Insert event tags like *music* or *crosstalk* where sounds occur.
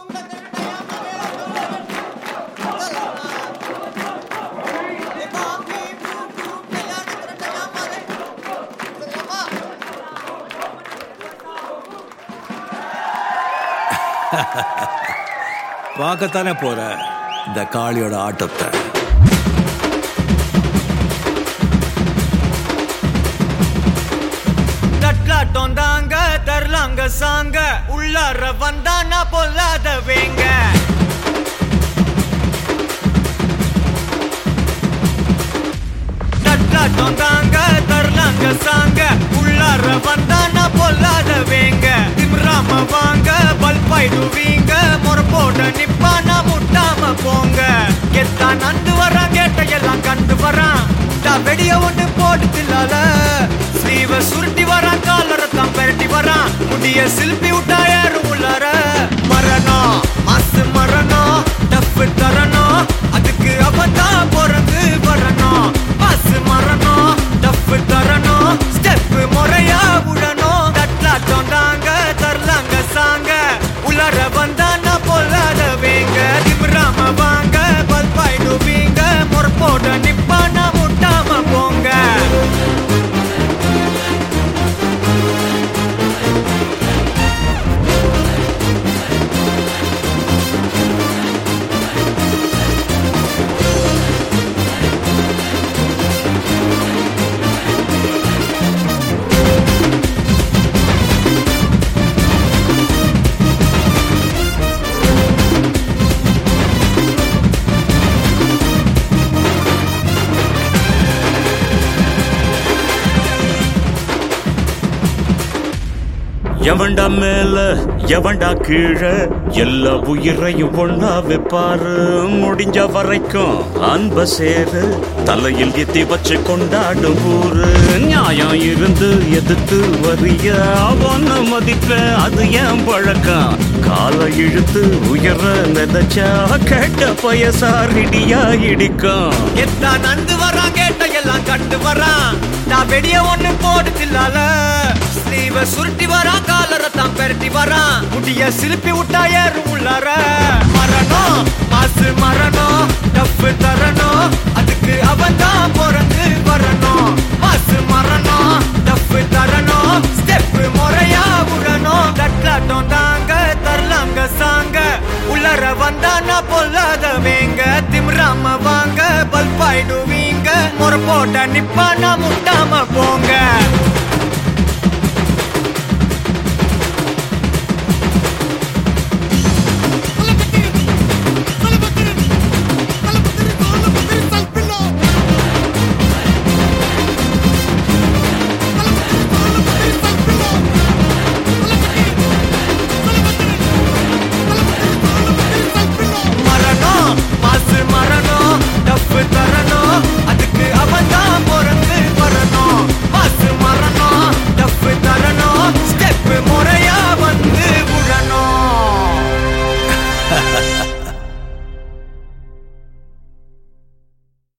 *laughs* பார்க்கத்தானே போற? இந்த காளியோட ஆட்டத்தை. சாங்க சாங்க. உள்ளார வந்தானா பொல்லாத வேங்க. தட்லாட்டம் தாங்க தரலாங்க சாங்க. உள்ளார வந்தானா பொல்லாத வேங்க. திம்ராம வாங்க பல்பாயிடுவீங்க வரான் எவன்டா மேல எவன்டா கீழே? எல்லா உயிரையும் ஒன்னா வைப்பாரு. முடிஞ்ச வரைக்கும் அன்ப சேரு தலையில் எத்தி வச்சு கொண்டாடும் ஊரு. நியாயம் இருந்து எதிர்த்து வரிய அவன மதிப்ப அது ஏன் பழக்கம்? காலை இழுத்து உயர நினைச்சா கேட்ட பயசாரிடியா இடிக்கும். எத்தா நந்து வரான் கேட்ட எல்லாம் கண்டு வரான் நான் வெடிய ஒண்ணு போடுதில்லால இவ சுருட்டி வரான் காலர தான் பெரட்டி வரான் முடிய சிலுப்பி விட்டா ஏறும் உள்ளார மரணம் மாசு மரணம் டப்பு தரணும். அதுக்கு அவன் தான் பிறந்து வரணும். மாசு மரணம் டப்பு தரணும். ஸ்டெப்பு முறையா விடணும் தட்லாட்டம் தாங்க தரலாங்க சாங்க. உள்ளர வந்தானா பொல்லாத வேங்க திம்ராம வாங்க பல்பாயிடுவீங்க. முறை போட்ட நிப்பானா முட்டாம போங்க.